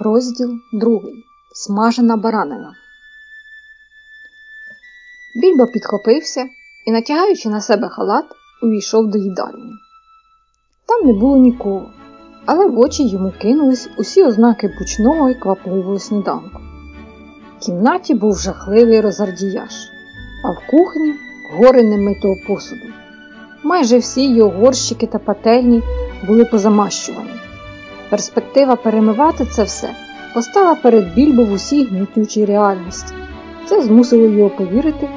Розділ другий. Смажена баранина. Більбо підхопився і, натягаючи на себе халат, увійшов до їдальні. Там не було нікого, але в очі йому кинулись усі ознаки пучного і квапливого сніданку. В кімнаті був жахливий розардіяж, а в кухні гори немитого посуду. Майже всі його горщики та пательні були позамащувані. Перспектива перемивати це все постала перед Більбо в усій гнітючій реальності. Це змусило його повірити,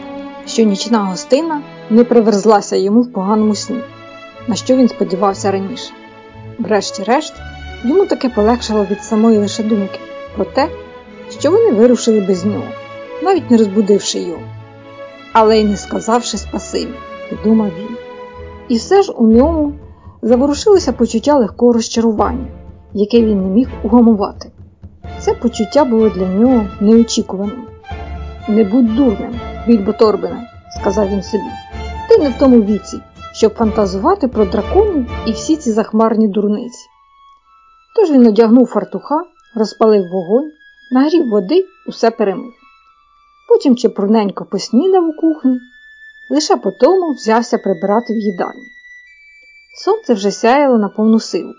що нічна гостина не приверзлася йому в поганому сні, на що він сподівався раніше. Врешті-решт, йому таки полегшало від самої лише думки про те, що вони вирушили без нього, навіть не розбудивши його, але й не сказавши спасибі, подумав він. І все ж у ньому заворушилося почуття легкого розчарування яке він не міг угамувати. Це почуття було для нього неочікуваним. Не будь дурним, Більбо Торбине, сказав він собі. Ти не в тому віці, щоб фантазувати про драконів і всі ці захмарні дурниці. Тож він одягнув фартуха, розпалив вогонь, нагрів води, усе перемив. Потім чепурненько поснідав у кухні, лише по тому взявся прибирати в їдальні. Сонце вже сяяло на повну силу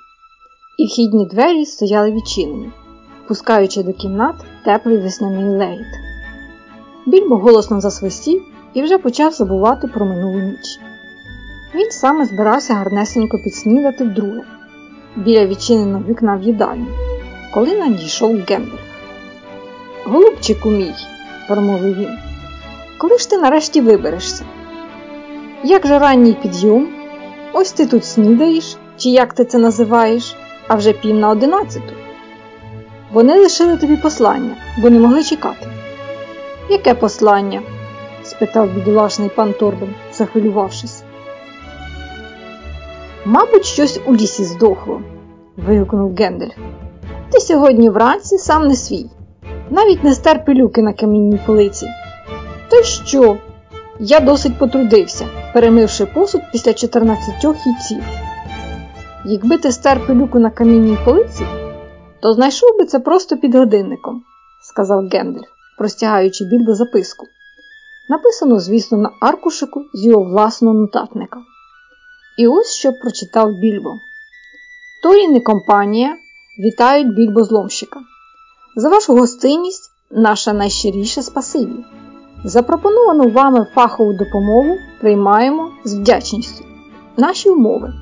і вхідні двері стояли відчинені, пускаючи до кімнат теплий весняний лейт. Більбо голосно засвистів і вже почав забувати про минулу ніч. Він саме збирався гарнесенько підснідати вдруге, біля відчиненого вікна в їдальні, коли надійшов Гендальф. Голубчику мій, промовив він, коли ж ти нарешті виберешся? Як же ранній підйом? Ось ти тут снідаєш, чи як ти це називаєш? А вже пів на одинадцяту. Вони лишили тобі послання, бо не могли чекати. Яке послання? спитав бідолашний пан Торбен, захвилювавшись. Мабуть, щось у лісі здохло, вигукнув Гендель. Ти сьогодні вранці сам не свій, навіть не стер пилюки на камінній полиці. То що? Я досить потрудився, перемивши посуд після 14 яйців. Якби ти стер пилюку на камінній полиці, то знайшов би це просто під годинником, сказав Гендельф, простягаючи більбо записку. Написано, звісно, на аркушику з його власного нотатника. І ось що прочитав більбо. Торін і компанія вітають більбо зломщика. За вашу гостинність наша найщиріша спасибі. Запропоновану вами фахову допомогу приймаємо з вдячністю. Наші умови.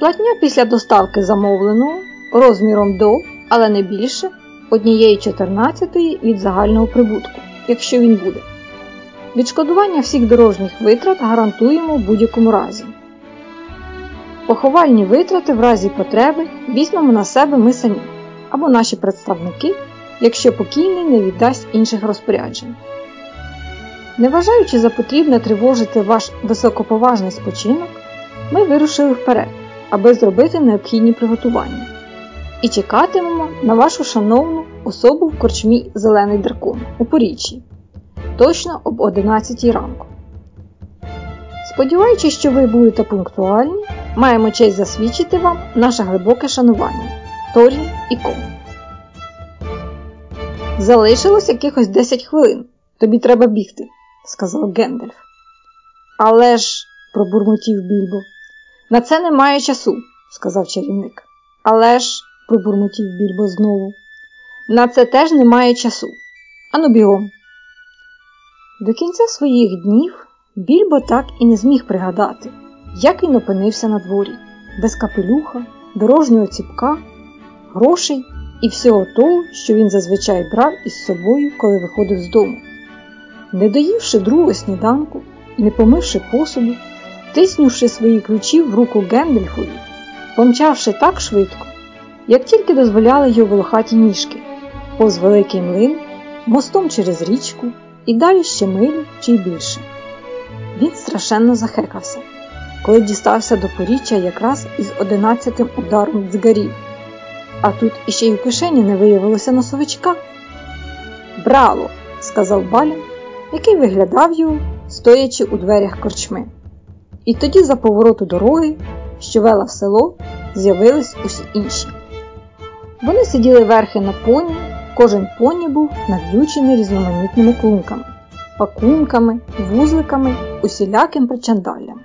Платня після доставки замовленого розміром до, але не більше, однієї чотирнадцятої від загального прибутку, якщо він буде. Відшкодування всіх дорожніх витрат гарантуємо в будь-якому разі. Поховальні витрати в разі потреби візьмемо на себе ми самі або наші представники, якщо покійний не віддасть інших розпоряджень. Не вважаючи за потрібне тривожити ваш високоповажний спочинок, ми вирушили вперед аби зробити необхідні приготування. І чекатимемо на вашу шановну особу в корчмі Зелений дракон у Поріччі, точно об 11 ранку. Сподіваючись, що ви будете пунктуальні, маємо честь засвідчити вам наше глибоке шанування Торін і Ком. Залишилось якихось 10 хвилин. Тобі треба бігти, сказав Гендальф. Але ж, пробурмотів Більбо, на це немає часу, сказав чарівник. Але ж, пробурмотів більбо знову, на це теж немає часу. Ану бігом. До кінця своїх днів більбо так і не зміг пригадати, як він опинився на дворі, без капелюха, дорожнього ціпка, грошей і всього того, що він зазвичай брав із собою, коли виходив з дому. Не доївши другого сніданку і не помивши посуду, тиснувши свої ключі в руку Гендельфові, помчавши так швидко, як тільки дозволяли його волохаті ніжки, повз великий млин, мостом через річку і далі ще милю чи й більше. Він страшенно захекався, коли дістався до поріччя якраз із одинадцятим ударом дзгарів. А тут іще й у кишені не виявилося носовичка. Браво! сказав Балін, який виглядав його, стоячи у дверях корчми. І тоді за повороту дороги, що вела в село, з'явились усі інші. Вони сиділи верхи на поні, кожен поні був нав'ючений різноманітними клунками, пакунками, вузликами, усіляким причандаллям.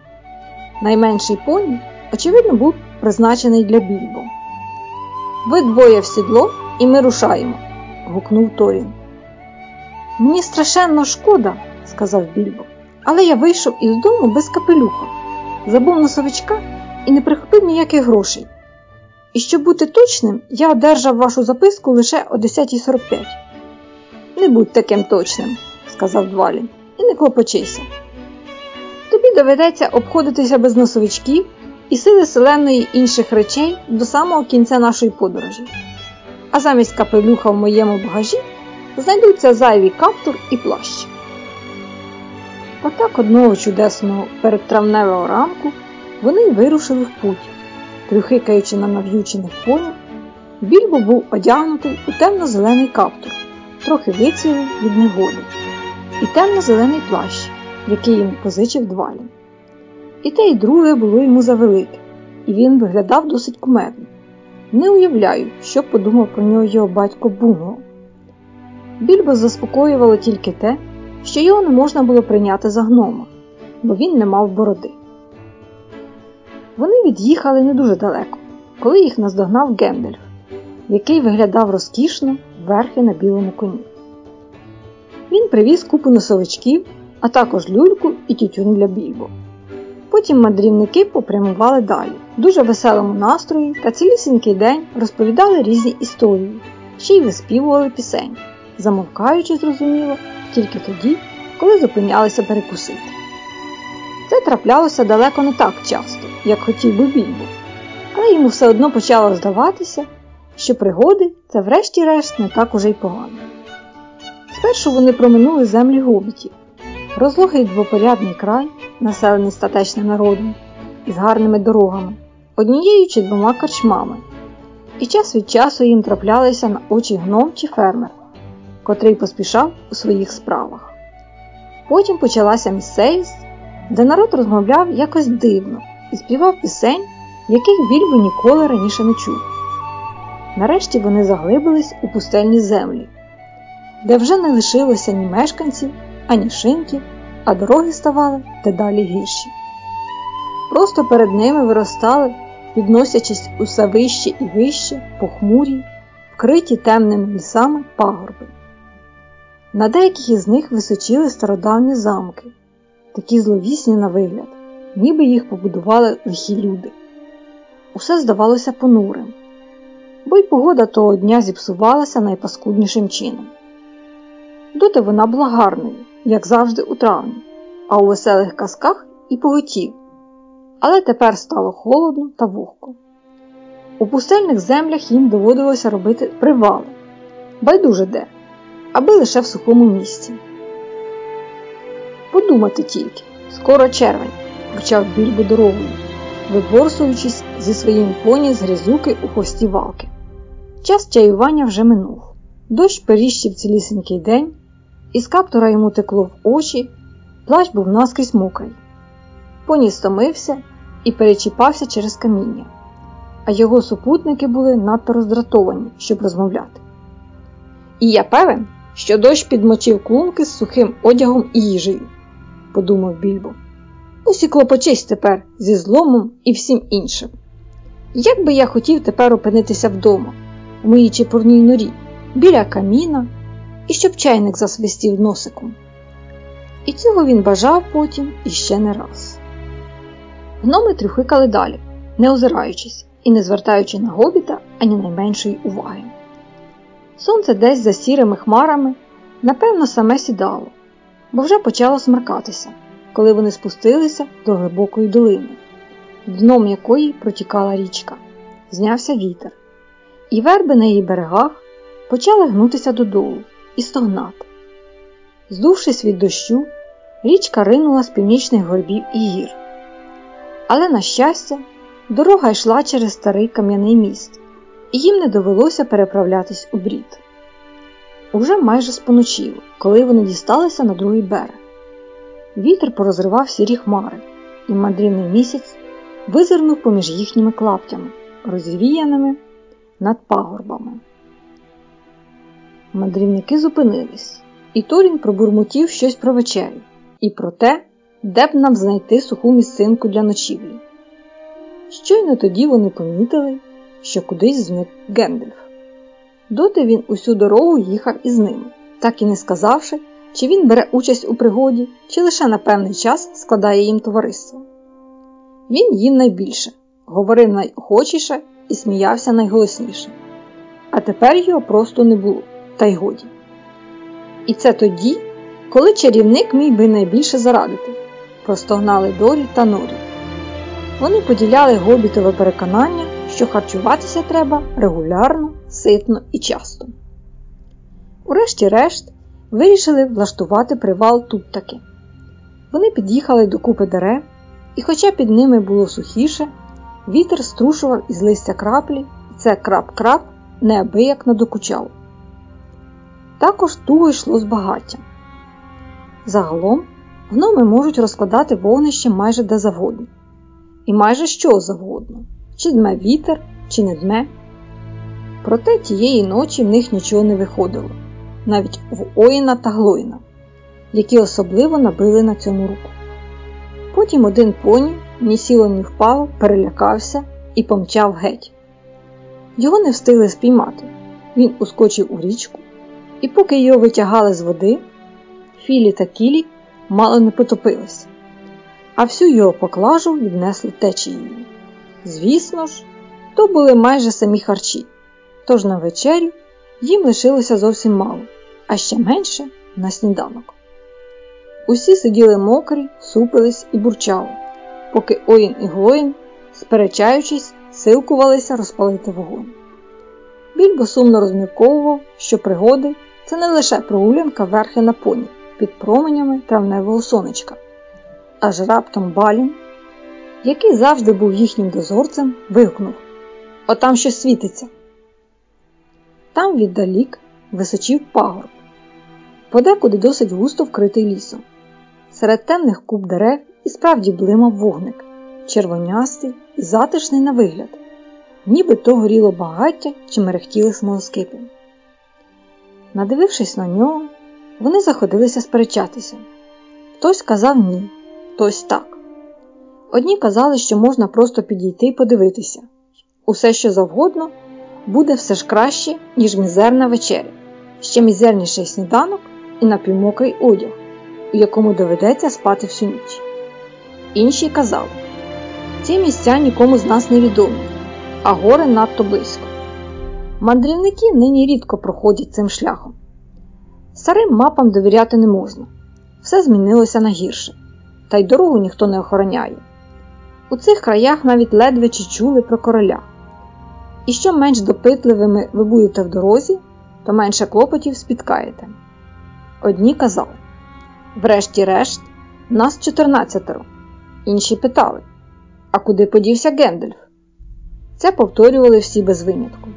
Найменший поні, очевидно, був призначений для більбо. Ви двоє в сідло і ми рушаємо, гукнув Торін. Мені страшенно шкода, сказав більбо, але я вийшов із дому без капелюха, забув носовичка і не прихопив ніяких грошей. І щоб бути точним, я одержав вашу записку лише о 10.45. Не будь таким точним, сказав Двалін, і не клопочися. Тобі доведеться обходитися без носовичків і сили селеної інших речей до самого кінця нашої подорожі. А замість капелюха в моєму багажі знайдуться зайвий каптур і плащ. Отак одного чудесного передтравневого ранку вони вирушили в путь, трюхикаючи на нав'ючених поні, більбо був одягнутий у темно-зелений каптур, трохи вицілий від негоди, і темно-зелений плащ, який йому позичив двалі. І те, і друге було йому завелике, і він виглядав досить кумедно. Не уявляю, що подумав про нього його батько Бунго. Більбо заспокоювало тільки те, що його не можна було прийняти за гнома, бо він не мав бороди. Вони від'їхали не дуже далеко, коли їх наздогнав Гендельф, який виглядав розкішно верхи на білому коні. Він привіз купу носовичків, а також люльку і тютюн для більбо. Потім мандрівники попрямували далі, в дуже веселому настрої та цілісінький день розповідали різні історії, ще й виспівували пісень, замовкаючи, зрозуміло, тільки тоді, коли зупинялися перекусити. Це траплялося далеко не так часто, як хотів би більбо, але йому все одно почало здаватися, що пригоди це врешті-решт не так уже й погано. Спершу вони проминули землі гобітів, розлогий двопорядний край, населений статечним народом, із гарними дорогами, однією чи двома корчмами, і час від часу їм траплялися на очі гном чи фермер, котрий поспішав у своїх справах. Потім почалася місцевість, де народ розмовляв якось дивно і співав пісень, яких Вільбо ніколи раніше не чув. Нарешті вони заглибились у пустельні землі, де вже не лишилося ні мешканців, ані шинків, а дороги ставали дедалі гірші. Просто перед ними виростали, підносячись усе вище і вище, похмурі, вкриті темними лісами пагорби. На деяких із них височили стародавні замки, такі зловісні на вигляд, ніби їх побудували лихі люди. Усе здавалося понурим, бо й погода того дня зіпсувалася найпаскуднішим чином. Доти вона була гарною, як завжди у травні, а у веселих казках і поготів. Але тепер стало холодно та вогко. У пустельних землях їм доводилося робити привали, байдуже де, аби лише в сухому місці. Подумати тільки, скоро червень, почав більбо дорогою, виборсуючись зі своїм поні з грязюки у хвості валки. Час чаювання вже минув. Дощ періщив цілісінький день, із каптура йому текло в очі, плащ був наскрізь мокрий. Поні стомився і перечіпався через каміння, а його супутники були надто роздратовані, щоб розмовляти. І я певен, що дощ підмочив клунки з сухим одягом і їжею, подумав більбо. Ось і клопочись тепер зі зломом і всім іншим. Як би я хотів тепер опинитися вдома, у моїй чепурній норі, біля каміна, і щоб чайник засвистів носиком. І цього він бажав потім іще не раз. Гноми трюхикали далі, не озираючись і не звертаючи на гобіта ані найменшої уваги. Сонце десь за сірими хмарами, напевно, саме сідало, бо вже почало смеркатися, коли вони спустилися до глибокої долини, дном якої протікала річка, знявся вітер, і верби на її берегах почали гнутися додолу і стогнати. Здувшись від дощу, річка ринула з північних горбів і гір. Але, на щастя, дорога йшла через старий кам'яний міст, і їм не довелося переправлятись у брід. Уже майже споночіло, коли вони дісталися на другий берег. Вітер порозривав сірі хмари, і мандрівний місяць визирнув поміж їхніми клаптями, розвіяними над пагорбами. Мандрівники зупинились, і Торін пробурмотів щось про вечерю і про те, де б нам знайти суху місцинку для ночівлі. Щойно тоді вони помітили, що кудись зник Гендельф. Доти він усю дорогу їхав із ними, так і не сказавши, чи він бере участь у пригоді, чи лише на певний час складає їм товариство. Він їв найбільше, говорив найохочіше і сміявся найголосніше. А тепер його просто не було, та й годі. І це тоді, коли чарівник міг би найбільше зарадити, простогнали Дорі та Норі. Вони поділяли гобітове переконання, що харчуватися треба регулярно, ситно і часто. Урешті-решт, вирішили влаштувати привал тут таки. Вони під'їхали до купи дерев, і, хоча під ними було сухіше, вітер струшував із листя краплі, і це крап-крап неабияк надокучав. Також туго йшло з багаття. Загалом гноми можуть розкладати вогнище майже де завгодно. І майже що завгодно, чи дме вітер, чи не дме. Проте тієї ночі в них нічого не виходило, навіть в Оїна та Глоїна, які особливо набили на цьому руку. Потім один поні, ні сіло, ні впало, перелякався і помчав геть. Його не встигли спіймати. Він ускочив у річку, і поки його витягали з води, Філі та Кілі мало не потопилися, а всю його поклажу віднесли течією. Звісно ж, то були майже самі харчі, тож на вечерю їм лишилося зовсім мало, а ще менше на сніданок. Усі сиділи мокрі, супились і бурчали, поки Оїн і Глоїн, сперечаючись, силкувалися розпалити вогонь. Більбо сумно розмірковував, що пригоди це не лише прогулянка верхи на поні під променями травневого сонечка, аж раптом Балін, який завжди був їхнім дозорцем, вигукнув Отам щось світиться. Там віддалік височів пагорб, подекуди досить густо вкритий лісом. Серед темних куб дерев і справді блимав вогник, червонястий і затишний на вигляд, ніби то горіло багаття чи мерехтіли смолоскипи. Надивившись на нього, вони заходилися сперечатися. Хтось казав ні, хтось так. Одні казали, що можна просто підійти і подивитися. Усе, що завгодно, буде все ж краще, ніж мізерна вечеря, ще мізерніший сніданок і напівмокрий одяг, у якому доведеться спати всю ніч. Інші казали, ці місця нікому з нас не відомі, а гори надто близько. Мандрівники нині рідко проходять цим шляхом. Старим мапам довіряти не можна, все змінилося на гірше, та й дорогу ніхто не охороняє. У цих краях навіть ледве чи чули про короля. І що менш допитливими ви будете в дорозі, то менше клопотів спіткаєте. Одні казали врешті-решт, нас чотирнадцятеро. Інші питали А куди подівся Гендельф? Це повторювали всі без винятку.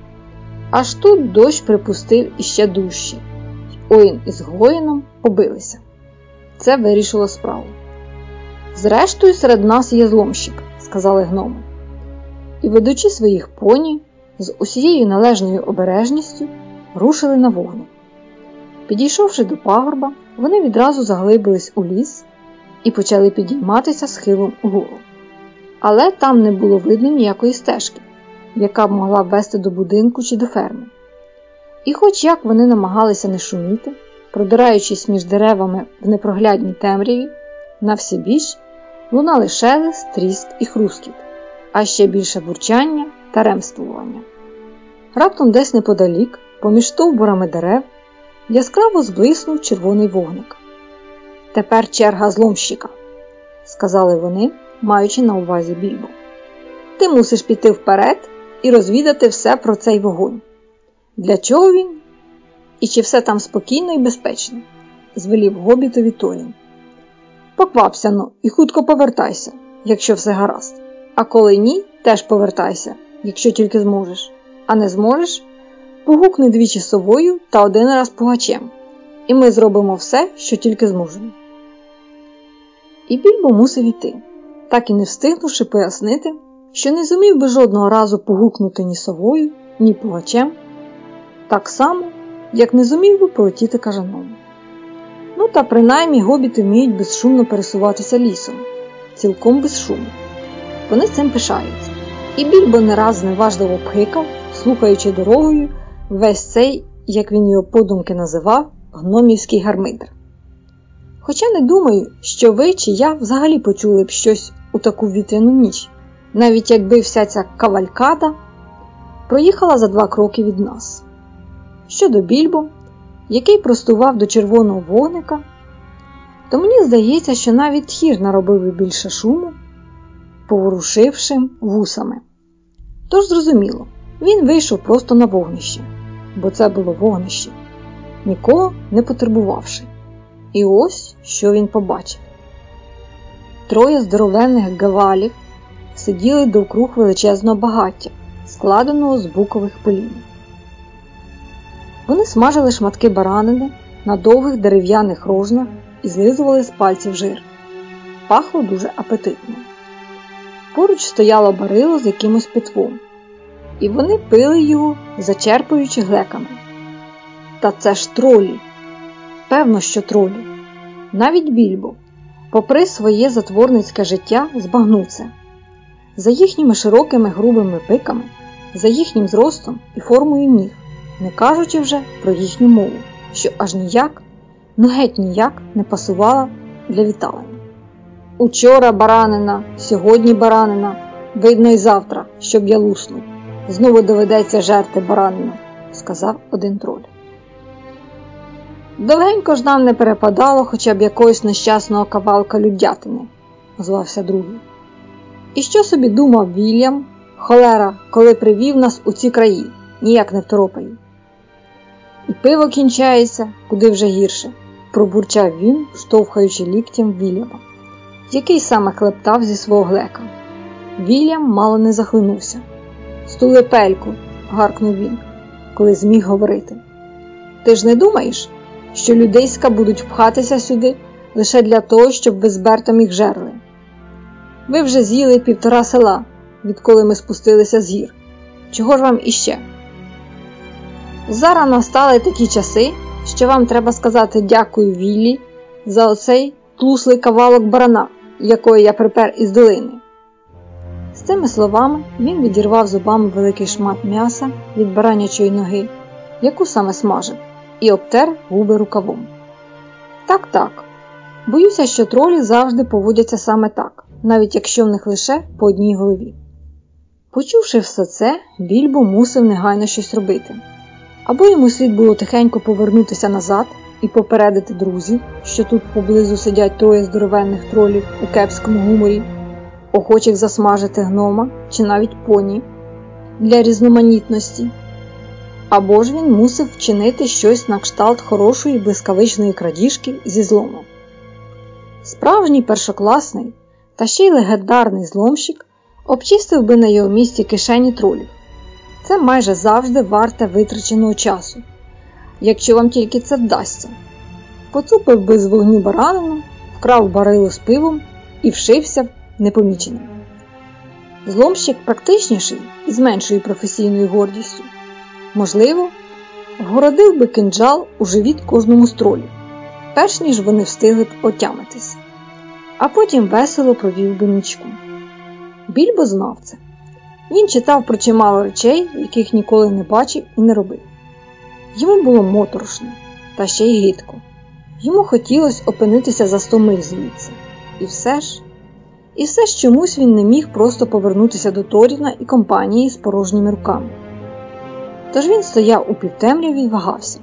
Аж тут дощ припустив іще дужче. Оїн із Глоїном побилися. Це вирішило справу. Зрештою, серед нас є зломщик, сказали гноми. І, ведучи своїх поні, з усією належною обережністю рушили на вогник. Підійшовши до пагорба, вони відразу заглибились у ліс і почали підійматися схилом угору. Але там не було видно ніякої стежки, яка б могла ввести до будинку чи до ферми. І, хоч як вони намагалися не шуміти, продираючись між деревами в непроглядній темряві, на всі біч лунали шелест, тріск і хрускіт, а ще більше бурчання та ремствування. Раптом десь неподалік, поміж стовбурами дерев, яскраво зблиснув червоний вогник. Тепер черга зломщика, сказали вони, маючи на увазі більбо. Ти мусиш піти вперед і розвідати все про цей вогонь. Для чого він? І чи все там спокійно і безпечно? звелів гобітові Торін. Поквапся ну і хутко повертайся, якщо все гаразд. А коли ні, теж повертайся, якщо тільки зможеш. А не зможеш, погукни двічі совою та один раз пугачем, і ми зробимо все, що тільки зможемо. І більбо мусив іти, так і не встигнувши пояснити, що не зумів би жодного разу погукнути ні совою, ні пугачем, так само, як не зумів би полетіти кажаном. Ну та принаймні гобіти вміють безшумно пересуватися лісом, цілком без шуму. Вони цим пишаються. І більбо не раз зневажливо пхикав, слухаючи дорогою весь цей, як він його подумки називав, гномівський гармидр. Хоча не думаю, що ви чи я взагалі почули б щось у таку вітряну ніч, навіть якби вся ця кавалькада проїхала за два кроки від нас. Щодо більбо, який простував до червоного вогника, то мені здається, що навіть тхір наробив би більше шуму, поворушивши вусами. Тож зрозуміло, він вийшов просто на вогнище, бо це було вогнище, нікого не потребувавши. І ось що він побачив. Троє здоровенних гавалів сиділи довкруг величезного багаття, складеного з букових полін. Вони смажили шматки баранини на довгих дерев'яних рожнах і злизували з пальців жир. Пахло дуже апетитно. Поруч стояло барило з якимось питвом, і вони пили його, зачерпуючи глеками. Та це ж тролі. Певно, що тролі. Навіть більбо, попри своє затворницьке життя, збагнув це. За їхніми широкими грубими пиками, за їхнім зростом і формою ніг, не кажучи вже про їхню мову, що аж ніяк, ну геть ніяк не пасувала для віталення. Учора баранина, сьогодні баранина, видно й завтра, щоб я луснув. Знову доведеться жерти баранину, сказав один троль. Довгенько ж нам не перепадало хоча б якогось нещасного кавалка людятини, озвався другий. І що собі думав Вільям, холера, коли привів нас у ці краї, ніяк не второпаю. І пиво кінчається, куди вже гірше, пробурчав він, штовхаючи ліктям Вільяма, який саме клептав зі свого глека. Вільям мало не захлинувся. Стули пельку, гаркнув він, коли зміг говорити. Ти ж не думаєш, що людейська будуть пхатися сюди лише для того, щоб ви з Бертом їх жерли? Ви вже з'їли півтора села, відколи ми спустилися з гір. Чого ж вам іще? Зараз настали такі часи, що вам треба сказати дякую Віллі за оцей тлуслий кавалок барана, якої я припер із долини. З цими словами він відірвав зубами великий шмат м'яса від баранячої ноги, яку саме смажив, і обтер губи рукавом. Так, так. Боюся, що тролі завжди поводяться саме так, навіть якщо в них лише по одній голові. Почувши все це, більбо мусив негайно щось робити. Або йому слід було тихенько повернутися назад і попередити друзів, що тут поблизу сидять троє здоровенних тролів у кепському гуморі, охочих засмажити гнома чи навіть поні для різноманітності. Або ж він мусив вчинити щось на кшталт хорошої блискавичної крадіжки зі злому. Справжній першокласний та ще й легендарний зломщик обчистив би на його місці кишені тролів. Це майже завжди варте витраченого часу, якщо вам тільки це вдасться. Поцупив би з вогню баранину, вкрав барилу з пивом і вшився непоміченим. Зломщик практичніший і з меншою професійною гордістю. Можливо, вгородив би кинджал у живіт кожному стролі, перш ніж вони встигли б отямитись, а потім весело провів би нічку. Більбо знав це. Він читав про чимало речей, яких ніколи не бачив і не робив. Йому було моторошно, та ще й гидко. Йому хотілося опинитися за сто миль звідси. І все ж, і все ж чомусь він не міг просто повернутися до Торіна і компанії з порожніми руками. Тож він стояв у півтемряві і вагався.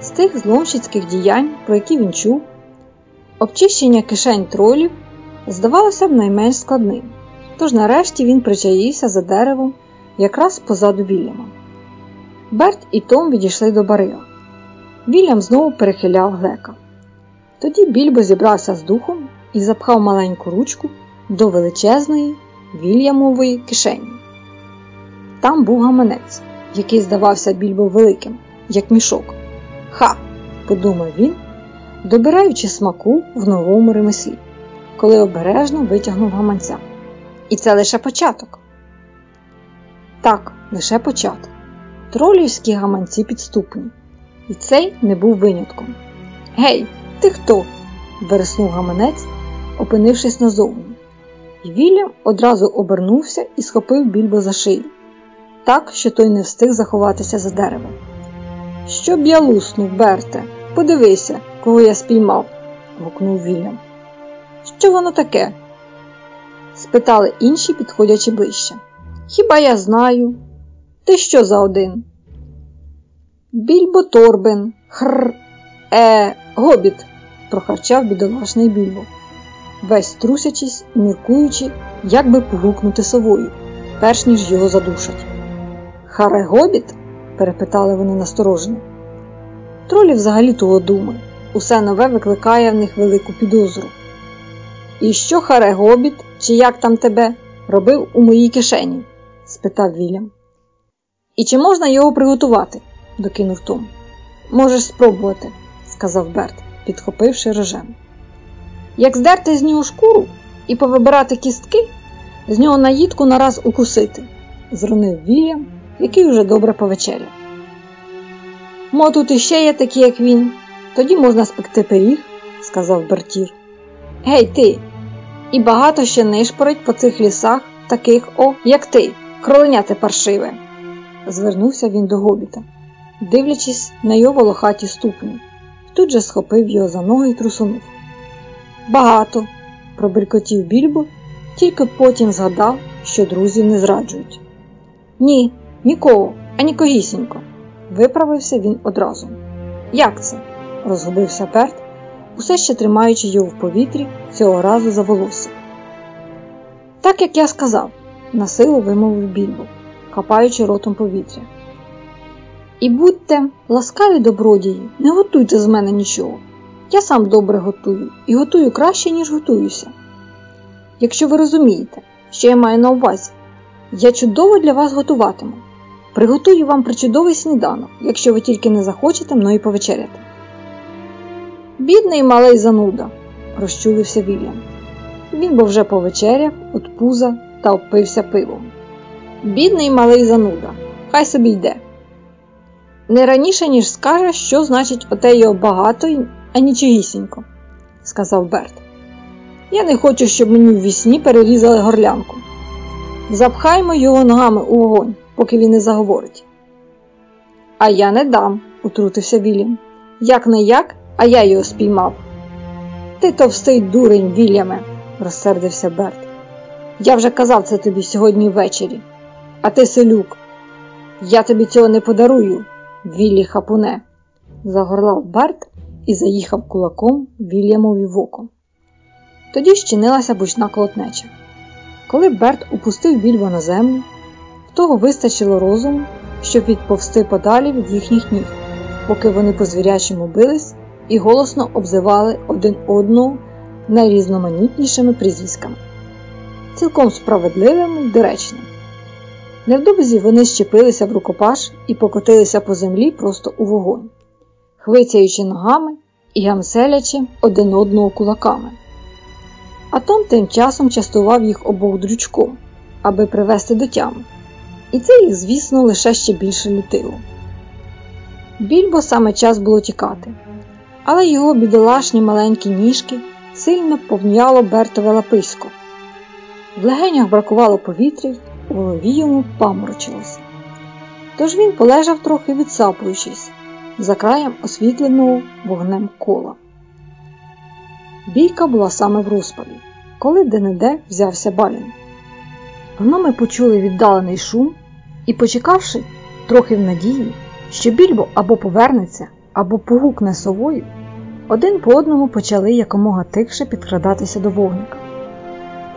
З тих зломщицьких діянь, про які він чув, обчищення кишень тролів здавалося б найменш складним. Тож нарешті він причаївся за деревом якраз позаду Вільяма. Берт і Том відійшли до барила. Вільям знову перехиляв глека. Тоді більбо зібрався з духом і запхав маленьку ручку до величезної Вільямової кишені. Там був гаманець, який здавався більбо великим, як мішок. Ха! подумав він, добираючи смаку в новому ремеслі, коли обережно витягнув гаманця. І це лише початок. Так, лише початок. Тролівські гаманці підступні. І цей не був винятком. Гей, ти хто? вереснув гаманець, опинившись назовні. І Вільям одразу обернувся і схопив більбо за шию, так, що той не встиг заховатися за деревом. Щоб я луснув, Берте, подивися, кого я спіймав, гукнув Вільям. Що воно таке? Спитали інші, підходячи ближче. Хіба я знаю? Ти що за один? Більбо торбен, хр, е, гобіт, прохарчав бідолашний більбо, весь трусячись і міркуючи, як би погукнути совою, перш ніж його задушать. Харе гобіт? перепитали вони насторожено. Тролі взагалі того думають. Усе нове викликає в них велику підозру. І що харе гобіт, чи як там тебе, робив у моїй кишені? спитав Вільям. І чи можна його приготувати? докинув Том. Можеш спробувати, сказав Берт, підхопивши рожем. Як здерти з нього шкуру і повибирати кістки, з нього наїдку нараз укусити, зронив Вільям, який уже добре повечеряв. Мо тут іще є такі, як він, тоді можна спекти пиріг, сказав Бертір. Гей, ти! І багато ще нишпорить по цих лісах, таких, о, як ти, кроленяте паршиве. Звернувся він до гобіта, дивлячись на його волохаті ступні, тут же схопив його за ноги і трусунув. Багато, пробелькотів більбо, тільки потім згадав, що друзів не зраджують. Ні, нікого, ані когісінько, виправився він одразу. Як це? розгубився Берт, усе ще тримаючи його в повітрі цього разу за волосся. Так як я сказав, насилу вимовив більбо, хапаючи ротом повітря. І будьте ласкаві добродії, не готуйте з мене нічого. Я сам добре готую і готую краще, ніж готуюся. Якщо ви розумієте, що я маю на увазі, я чудово для вас готуватиму. Приготую вам причудовий сніданок, якщо ви тільки не захочете мною повечеряти. Бідний малий зануда, розчулився Вільям. Він бо вже повечеряв от пуза та обпився пивом. Бідний малий зануда, хай собі йде. Не раніше, ніж скаже, що значить оте його багато, а нічогісінько, сказав Берт. Я не хочу, щоб мені в вісні перерізали горлянку. Запхаймо його ногами у вогонь, поки він не заговорить. А я не дам, утрутився Вільям. Як не як, а я його спіймав. Ти товстий дурень, Вільяме, розсердився Берт. Я вже казав це тобі сьогодні ввечері. А ти селюк. Я тобі цього не подарую, Віллі хапуне, загорлав Берт і заїхав кулаком Вільямові в око. Тоді щинилася бучна колотнеча. Коли Берт упустив більбо на землю, в того вистачило розуму, щоб відповсти подалі від їхніх ніг, поки вони по звірячому бились і голосно обзивали один одного найрізноманітнішими прізвиськами, цілком справедливими й доречними. Невдовзі вони щепилися в рукопаш і покотилися по землі просто у вогонь, хвицяючи ногами і гамселячи один одного кулаками. А Том тим часом частував їх обох дрючком, аби привести до тями. І це їх, звісно, лише ще більше лютило. Більбо саме час було тікати, але його бідолашні маленькі ніжки сильно повняло Бертове лаписько. В легенях бракувало повітря, у голові йому паморочилося. Тож він полежав трохи відсапуючись, за краєм освітленого вогнем кола. Бійка була саме в розпалі, коли де-не-де взявся балін. Гноми почули віддалений шум і, почекавши трохи в надії, що більбо або повернеться, або погукне совою, один по одному почали якомога тихше підкрадатися до вогника.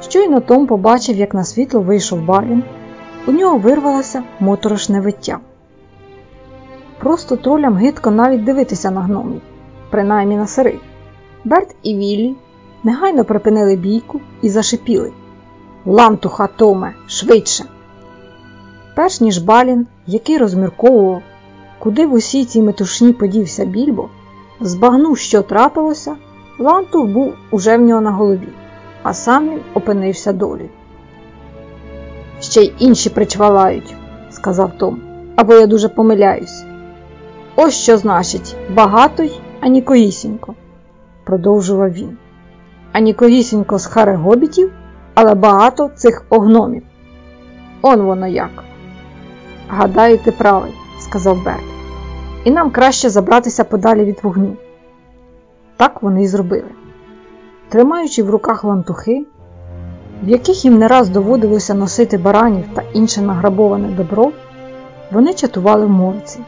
Щойно Том побачив, як на світло вийшов балін, у нього вирвалося моторошне виття. Просто тролям гидко навіть дивитися на гномів, принаймні на сирих. Берт і Віллі негайно припинили бійку і зашипіли Лантуха, Томе, швидше! Перш ніж Балін, який розмірковував, куди в усій цій метушні подівся більбо, збагнув, що трапилося, лантух був уже в нього на голові, а сам він опинився долі. Ще й інші причвалають, сказав Том, або я дуже помиляюсь. Ось що значить багато й анікогісінько, продовжував він. Анікогісінько з хари гобітів, але багато цих огномів. Он воно як. Гадаю, ти правий, сказав Берт. І нам краще забратися подалі від вогню. Так вони й зробили. Тримаючи в руках лантухи, в яких їм не раз доводилося носити баранів та інше награбоване добро, вони чатували в морці.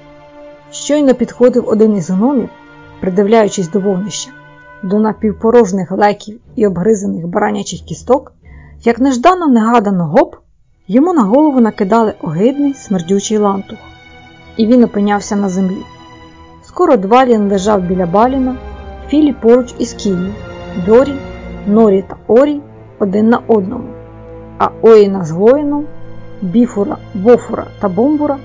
Щойно підходив один із гномів, придивляючись до вогнища, до напівпорожних леків і обгризаних баранячих кісток, як неждано негадано гоп, йому на голову накидали огидний смердючий лантух, і він опинявся на землі. Скоро Двалін лежав біля баліна, Філі поруч із Кіллі, Дорі, Норі та Орі один на одному, а Оїна з Гоїном, Біфура, Вофура та Бомбура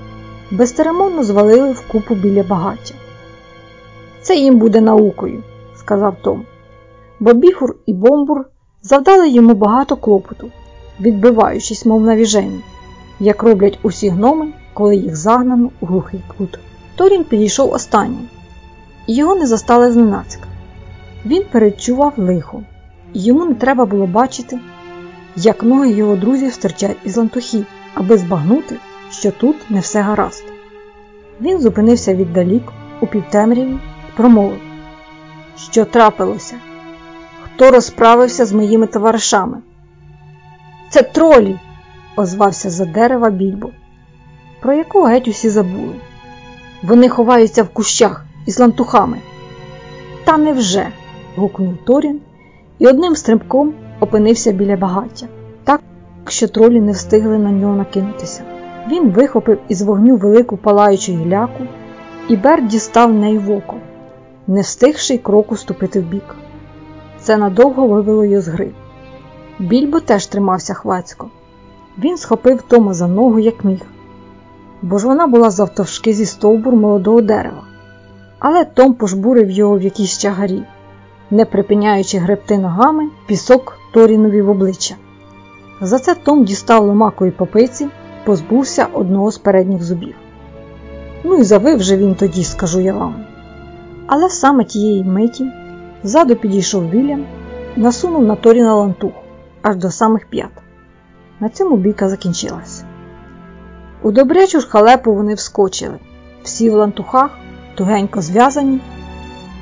безцеремонно звалили в купу біля багаття. Це їм буде наукою, сказав Том, бо Біфур і Бомбур завдали йому багато клопоту, відбиваючись, мов на віжені, як роблять усі гноми, коли їх загнано у глухий кут. Торін підійшов останнім, і його не застали зненацька. Він передчував лихо, і йому не треба було бачити, як ноги його друзів стирчать із лантухів, аби збагнути, що тут не все гаразд. Він зупинився віддалік у півтемряві і промовив, що трапилося, хто розправився з моїми товаришами. Це тролі, озвався за дерева більбо, про яку геть усі забули. Вони ховаються в кущах із лантухами. Та невже? гукнув Торін і одним стрибком опинився біля багаття, так, що тролі не встигли на нього накинутися. Він вихопив із вогню велику палаючу гіляку, і Берт дістав нею в око, не встигши й кроку ступити вбік. Це надовго вивело його з гри. Більбо теж тримався хвацько. Він схопив Тома за ногу, як міг, бо ж вона була завтовшки зі стовбур молодого дерева. Але Том пожбурив його в якійсь чагарі, не припиняючи гребти ногами пісок Торінові в обличчя. За це Том дістав ломакої попиці позбувся одного з передніх зубів. Ну і завив же він тоді, скажу я вам. Але саме тієї миті ззаду підійшов Вільям насунув на Торіна лантух аж до самих п'ят. На цьому бійка закінчилась. У добрячу ж халепу вони вскочили, всі в лантухах, тугенько зв'язані,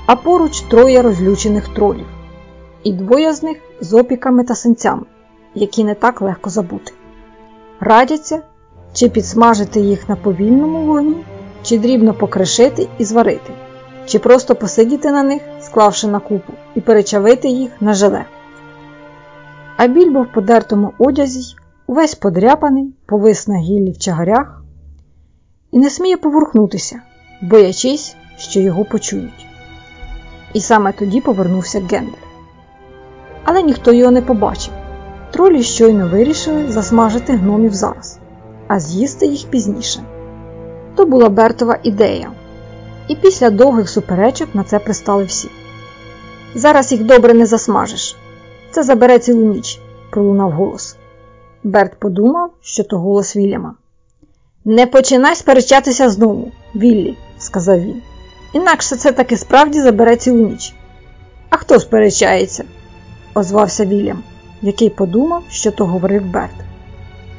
а поруч троє розлючених тролів, і двоє з них з опіками та синцями, які не так легко забути. Радяться, чи підсмажити їх на повільному вогні, чи дрібно покришити і зварити, чи просто посидіти на них, склавши на купу, і перечавити їх на желе. А більбо в подертому одязі, увесь подряпаний, повис на гіллі в чагарях і не сміє поворухнутися, боячись, що його почують. І саме тоді повернувся Гендер. Але ніхто його не побачив. Тролі щойно вирішили засмажити гномів зараз а з'їсти їх пізніше. То була Бертова ідея, і після довгих суперечок на це пристали всі. Зараз їх добре не засмажиш. Це забере цілу ніч, пролунав голос. Берт подумав, що то голос Вільяма. Не починай сперечатися знову, Віллі, сказав він. Інакше це таки справді забере цілу ніч. А хто сперечається? озвався Вільям, який подумав, що то говорив Берт.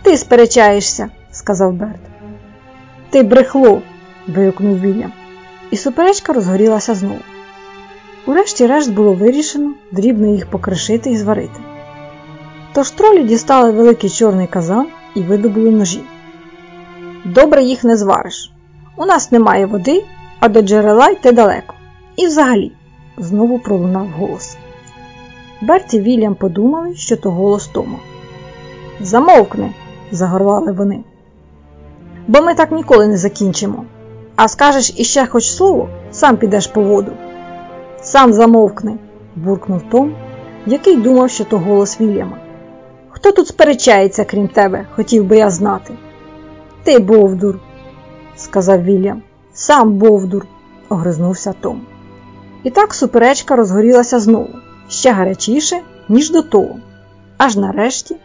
Ти сперечаєшся, сказав Берт. Ти брехло. вигукнув Вільям, і суперечка розгорілася знову. Урешті-решт було вирішено дрібно їх покришити і зварити. Тож тролі дістали великий чорний казан і видобули ножі. Добре їх не звариш. У нас немає води, а до джерела йти далеко. І взагалі, знову пролунав голос. Берт і Вільям подумали, що то голос Тома. Замовкни, загорлали вони. Бо ми так ніколи не закінчимо. А скажеш іще хоч слово, сам підеш по воду. Сам замовкни, буркнув Том, який думав, що то голос Вільяма. Хто тут сперечається, крім тебе, хотів би я знати. Ти Бовдур, сказав Вільям. Сам Бовдур, огризнувся Том. І так суперечка розгорілася знову, ще гарячіше, ніж до того. Аж нарешті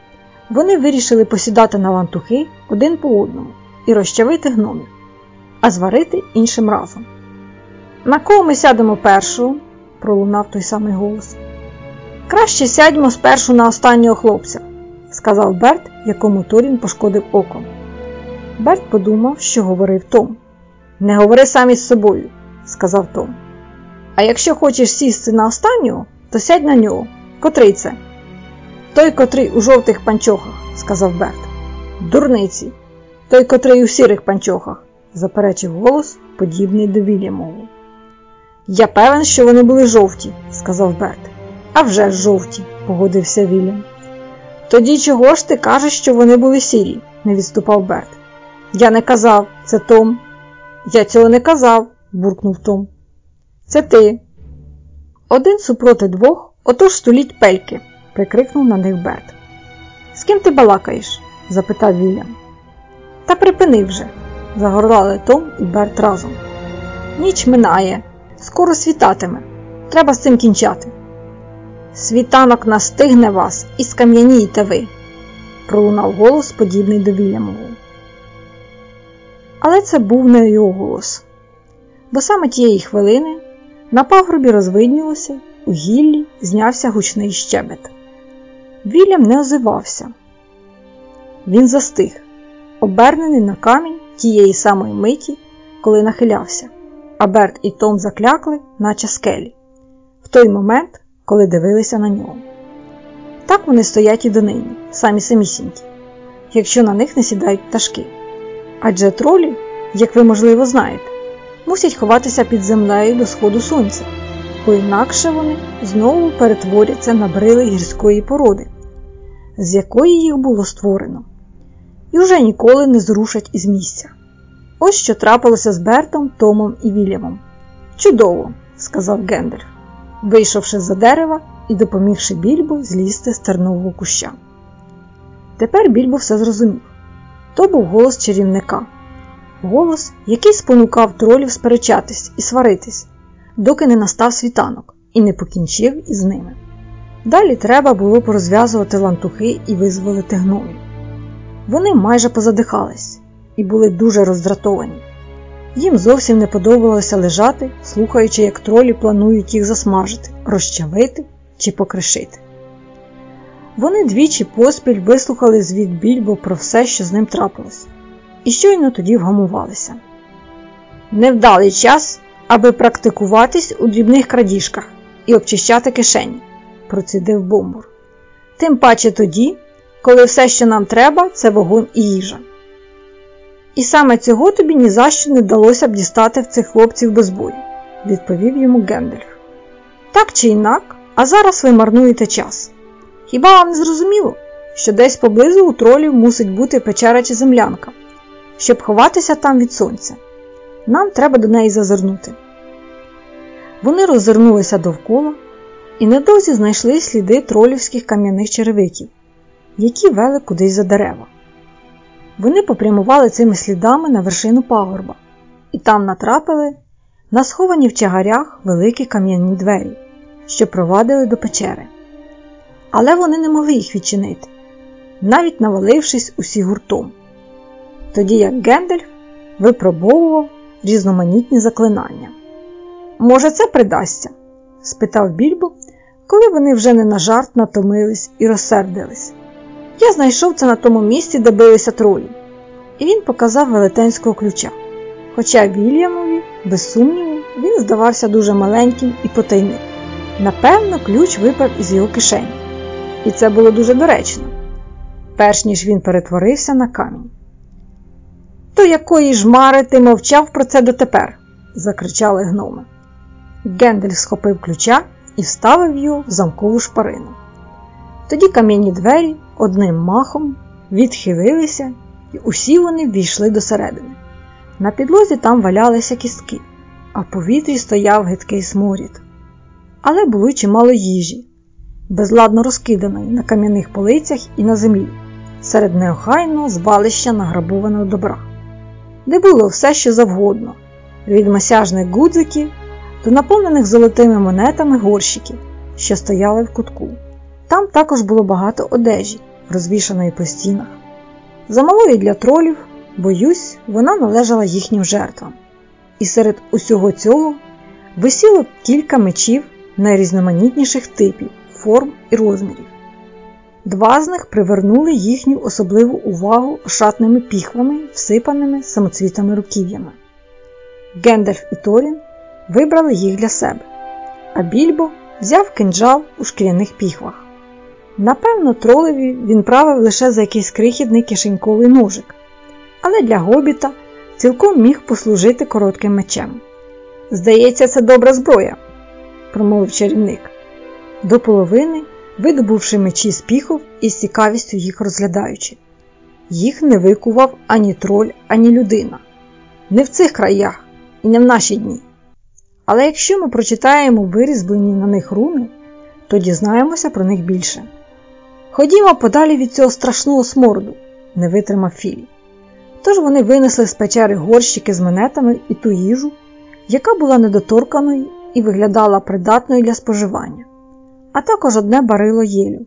вони вирішили посідати на лантухи один по одному і розчавити гномів, а зварити іншим разом. На кого ми сядемо першу? пролунав той самий голос. Краще сядьмо спершу на останнього хлопця, сказав Берт, якому Торін пошкодив око. Берт подумав, що говорив Том. Не говори сам із собою, сказав Том. А якщо хочеш сісти на останнього, то сядь на нього. Котрий це? Той, котрий у жовтих панчохах, сказав Берт. Дурниці. Той, котрий у сірих панчохах, заперечив голос, подібний до Вільямову. Я певен, що вони були жовті, сказав Берт. «А вже ж жовті, погодився Вільям. Тоді чого ж ти кажеш, що вони були сірі? не відступав Берт. Я не казав, це Том. Я цього не казав, буркнув Том. Це ти. Один супроти двох, отож століть пельки, прикрикнув на них Берт. З ким ти балакаєш? запитав Вільям. Та припини вже, загорлали Том і Берт разом. Ніч минає, скоро світатиме. Треба з цим кінчати. Світанок настигне вас і скам'янієте ви, пролунав голос, подібний до Вільямову. Але це був не його голос. Бо саме тієї хвилини на пагорбі розвиднілося, у гіллі знявся гучний щебет. Вільям не озивався. Він застиг, обернений на камінь тієї самої миті, коли нахилявся, а Берт і Том заклякли, наче скелі, в той момент, коли дивилися на нього. Так вони стоять і донині, самі самісінькі, якщо на них не сідають пташки. Адже тролі, як ви можливо знаєте, мусять ховатися під землею до сходу сонця, бо інакше вони знову перетворяться на брили гірської породи, з якої їх було створено, і вже ніколи не зрушать із місця. Ось що трапилося з Бертом, Томом і Вільямом. Чудово, сказав Гендальф, вийшовши за дерева і допомігши більбу злізти з тернового куща. Тепер більбо все зрозумів. То був голос чарівника, голос, який спонукав тролів сперечатись і сваритись, доки не настав світанок і не покінчив із ними. Далі треба було порозв'язувати лантухи і визволити гномів. Вони майже позадихались і були дуже роздратовані. Їм зовсім не подобалося лежати, слухаючи, як тролі планують їх засмажити, розчавити чи покришити. Вони двічі поспіль вислухали звіт більбо про все, що з ним трапилось, і щойно тоді вгамувалися. Невдалий час, аби практикуватись у дрібних крадіжках і обчищати кишені, процідив бомбур. Тим паче тоді, коли все, що нам треба, це вогонь і їжа. І саме цього тобі ні за що не вдалося б дістати в цих хлопців без бою, відповів йому Гендальф. Так чи інак, а зараз ви марнуєте час. Хіба вам не зрозуміло, що десь поблизу у тролів мусить бути печера чи землянка, щоб ховатися там від сонця? Нам треба до неї зазирнути. Вони роззирнулися довкола і недовзі знайшли сліди тролівських кам'яних черевиків, які вели кудись за дерева. Вони попрямували цими слідами на вершину пагорба і там натрапили на сховані в чагарях великі кам'яні двері, що провадили до печери але вони не могли їх відчинити, навіть навалившись усі гуртом. Тоді як Гендельф випробовував різноманітні заклинання. Може, це придасться? спитав більбо, коли вони вже не на жарт натомились і розсердились. Я знайшов це на тому місці, де билися тролі, і він показав велетенського ключа. Хоча Вільямові, без сумніву, він здавався дуже маленьким і потайним. Напевно, ключ випав із його кишені і це було дуже доречно, перш ніж він перетворився на камінь. То якої ж мари ти мовчав про це дотепер? закричали гноми. Гендель схопив ключа і вставив його в замкову шпарину. Тоді кам'яні двері одним махом відхилилися, і усі вони ввійшли досередини. На підлозі там валялися кістки, а повітрі стояв гидкий сморід. Але було чимало їжі, безладно розкиданої на кам'яних полицях і на землі, серед неохайного звалища награбованого добра, де було все, що завгодно, від масяжних гудзиків до наповнених золотими монетами горщиків, що стояли в кутку. Там також було багато одежі, розвішаної по стінах, замалої для тролів Боюсь, вона належала їхнім жертвам. І серед усього цього висіло кілька мечів найрізноманітніших типів, форм і розмірів. Два з них привернули їхню особливу увагу шатними піхвами, всипаними самоцвітами руків'ями. Гендальф і Торін вибрали їх для себе, а більбо взяв кинджал у шкіряних піхвах. Напевно, тролеві він правив лише за якийсь крихітний кишеньковий ножик, але для гобіта цілком міг послужити коротким мечем. Здається, це добра зброя, промовив чарівник. До половини видобувши мечі з піхов і з цікавістю їх розглядаючи. Їх не викував ані троль, ані людина. Не в цих краях і не в наші дні. Але якщо ми прочитаємо вирізблені на них руни, то дізнаємося про них більше. Ходімо подалі від цього страшного сморду, не витримав Філі. Тож вони винесли з печери горщики з монетами і ту їжу, яка була недоторканою і виглядала придатною для споживання, а також одне барило єлю,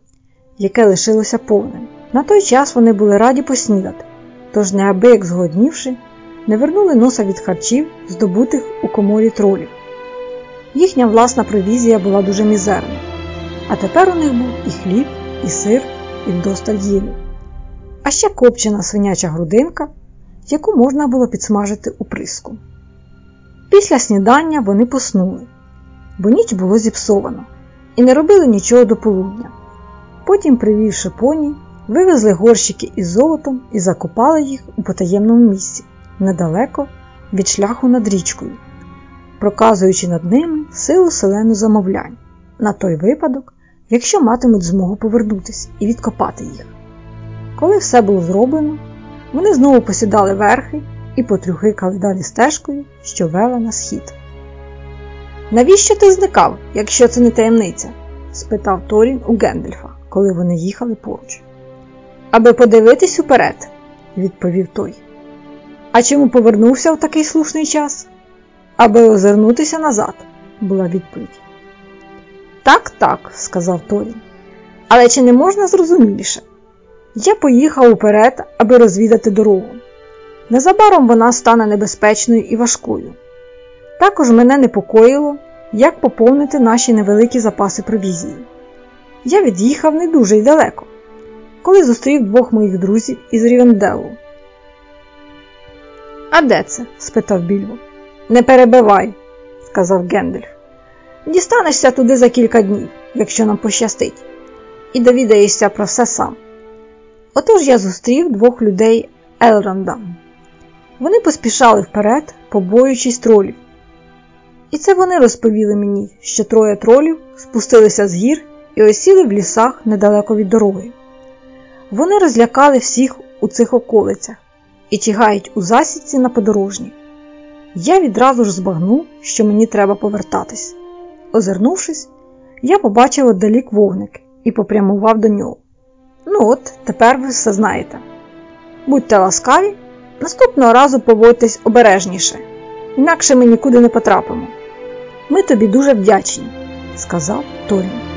яке лишилося повним. На той час вони були раді поснідати, тож, неабияк зголоднівши, не вернули носа від харчів, здобутих у коморі тролів. Їхня власна провізія була дуже мізерна, а тепер у них був і хліб, і сир, і вдосталь єлю, а ще копчена свиняча грудинка, яку можна було підсмажити у приску. Після снідання вони поснули, бо ніч було зіпсовано, і не робили нічого до полудня. Потім, привівши поні, вивезли горщики із золотом і закопали їх у потаємному місці, недалеко від шляху над річкою, проказуючи над ними силу селену замовлянь на той випадок, якщо матимуть змогу повернутися і відкопати їх. Коли все було зроблено, вони знову посідали верхи і потрюхикали далі стежкою, що вела на схід. Навіщо ти зникав, якщо це не таємниця? спитав Торін у Гендельфа, коли вони їхали поруч. Аби подивитись уперед, відповів той. А чому повернувся в такий слушний час? Аби озирнутися назад, була відповідь. Так, так, сказав Торін. Але чи не можна зрозуміліше? Я поїхав уперед, аби розвідати дорогу. Незабаром вона стане небезпечною і важкою. Також мене непокоїло, як поповнити наші невеликі запаси провізії. Я від'їхав не дуже й далеко, коли зустрів двох моїх друзів із Рівенделу. А де це? спитав Більбо. Не перебивай, сказав Гендельф. Дістанешся туди за кілька днів, якщо нам пощастить, і довідаєшся про все сам. Отож я зустрів двох людей Елронда. Вони поспішали вперед, побоюючись тролів. І це вони розповіли мені, що троє тролів спустилися з гір і осіли в лісах недалеко від дороги. Вони розлякали всіх у цих околицях і чигають у засідці на подорожні. Я відразу ж збагнув, що мені треба повертатись. Озирнувшись, я побачив отдалік вогник і попрямував до нього. Ну от, тепер ви все знаєте. Будьте ласкаві, наступного разу поводьтесь обережніше, інакше ми нікуди не потрапимо. Ми тобі дуже вдячні, сказав Торін.